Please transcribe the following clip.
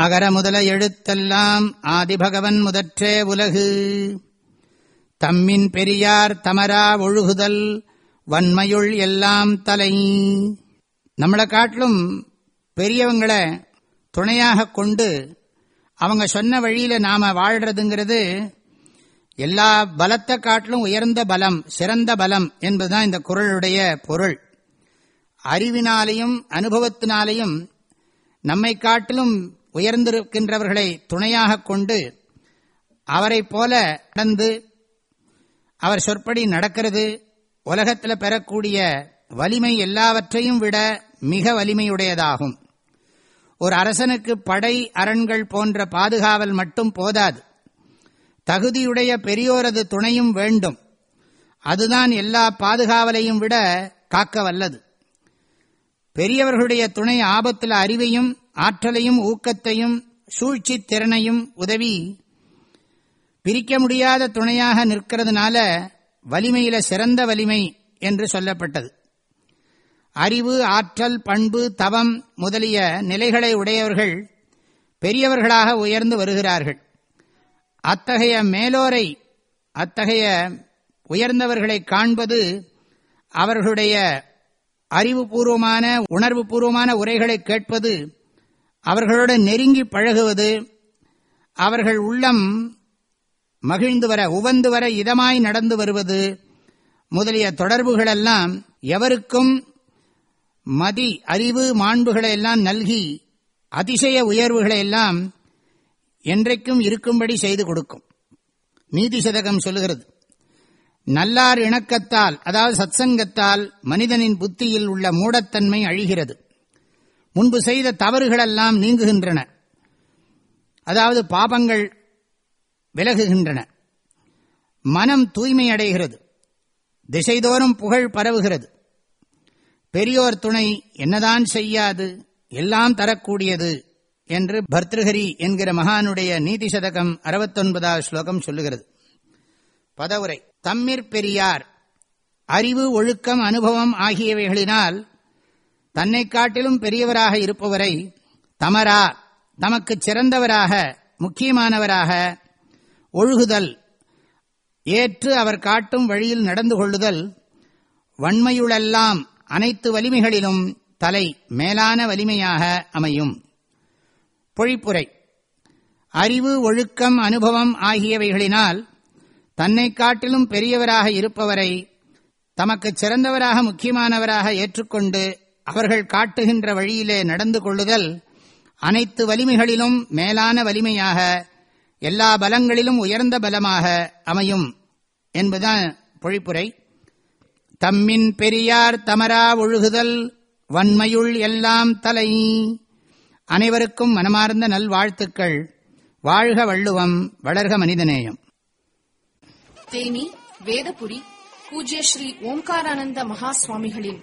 அகர முதல எழுத்தெல்லாம் ஆதிபகவன் முதற்றே உலகு. தம்மின் பெரியார் தமரா ஒழுகுதல் வன்மையுள் எல்லாம் தலை. நம்மளை காட்டிலும் பெரியவங்களை துணையாக கொண்டு அவங்க சொன்ன வழியில நாம வாழ்றதுங்கிறது எல்லா பலத்தை காட்டிலும் உயர்ந்த பலம் சிறந்த பலம் என்பதுதான் இந்த குரலுடைய பொருள். அறிவினாலேயும் அனுபவத்தினாலேயும் நம்மை காட்டிலும் உயர்ந்திருக்கின்றவர்களை துணையாக கொண்டு அவரை போல நடந்து அவர் சொற்படி நடக்கிறது. உலகத்தில் பெறக்கூடிய வலிமை எல்லாவற்றையும் விட மிக வலிமையுடையதாகும். ஒரு அரசனுக்கு படை அரண்கள் போன்ற பாதுகாவல் மட்டும் போதாது. தகுதியுடைய பெரியோரது துணையும் வேண்டும். அதுதான் எல்லா பாதுகாவலையும் விட காக்க வல்லது பெரியவர்களுடைய துணை ஆபத்தில் அறிவையும் ஆற்றலையும் ஊக்கத்தையும் சூழ்ச்சி திறனையும் உதவி பிரிக்க முடியாத துணையாக நிற்கிறதுனால வலிமையில சிறந்த வலிமை என்று சொல்லப்பட்டது. அறிவு ஆற்றல் பண்பு தவம் முதலிய நிலைகளை உடையவர்கள் பெரியவர்களாக உயர்ந்து வருகிறார்கள். அத்தகைய மேலோரை அத்தகைய உயர்ந்தவர்களை காண்பது அவர்களுடைய அறிவுபூர்வமான உணர்வு பூர்வமான உரைகளை கேட்பது அவர்களோடு நெருங்கி பழகுவது அவர்கள் உள்ளம் மகிழ்ந்து வர உவந்து வர இதமாய் நடந்து வருவது முதலிய தொடர்புகளெல்லாம் எவருக்கும் மதி அறிவு மாண்புகளை எல்லாம் நல்கி அதிசய உயர்வுகளை எல்லாம் என்றைக்கும் இருக்கும்படி செய்து கொடுக்கும். நீதி சதகம் சொல்லுகிறது. நல்லார் இணக்கத்தால் அதாவது சத்சங்கத்தால் மனிதனின் புத்தியில் உள்ள மூடத்தன்மை அழிகிறது. முன்பு செய்த தவறுகளெல்லாம் நீங்குகின்றன. அதாவது பாபங்கள் விலகுகின்றன. மனம் தூய்மை அடைகிறது திசைதோறும் புகழ் பரவுகிறது. பெரியோர் துணை என்னதான் செய்யாது எல்லாம் தரக்கூடியது என்று பர்திருஹரி என்கிற மகானுடைய நீதி சதகம் அறுபத்தொன்பதாவது ஸ்லோகம் சொல்லுகிறது. பதவுரை தம்மிற் பெரியார் அறிவு ஒழுக்கம் அனுபவம் ஆகியவைகளினால் தன்னை காட்டிலும் பெரியவராக இருப்பவரை தமரா தமக்கு சிறந்தவராக முக்கியமானவராக ஒழுகுதல் ஏற்று அவர் காட்டும் வழியில் நடந்து கொள்ளுதல் வன்மையுளெல்லாம் அனைத்து வலிமைகளிலும் தலை மேலான வலிமையாக அமையும். பொழிப்புரை. அறிவு ஒழுக்கம் அனுபவம் ஆகியவைகளினால் தன்னை காட்டிலும் பெரியவராக இருப்பவரை தமக்கு சிறந்தவராக முக்கியமானவராக ஏற்றுக்கொண்டு அவர்கள் காட்டுகின்ற வழியிலே நடந்து கொள்ளுதல் அனைத்து வலிமைகளிலும் மேலான வலிமையாக எல்லா பலங்களிலும் உயர்ந்த பலமாக அமையும் என்பதுதான் பொழிப்புரை. தம்மின் பெரியார் தமரா ஒழுகுதல் வன்மையுள் எல்லாம் தலை. அனைவருக்கும் மனமார்ந்த நல்வாழ்த்துக்கள். வாழ்க வள்ளுவம் வளர்க மனிதநேயம். தேனி வேதபுரி பூஜ்ய ஸ்ரீ ஓம்காரானந்த மகா சுவாமிகளின்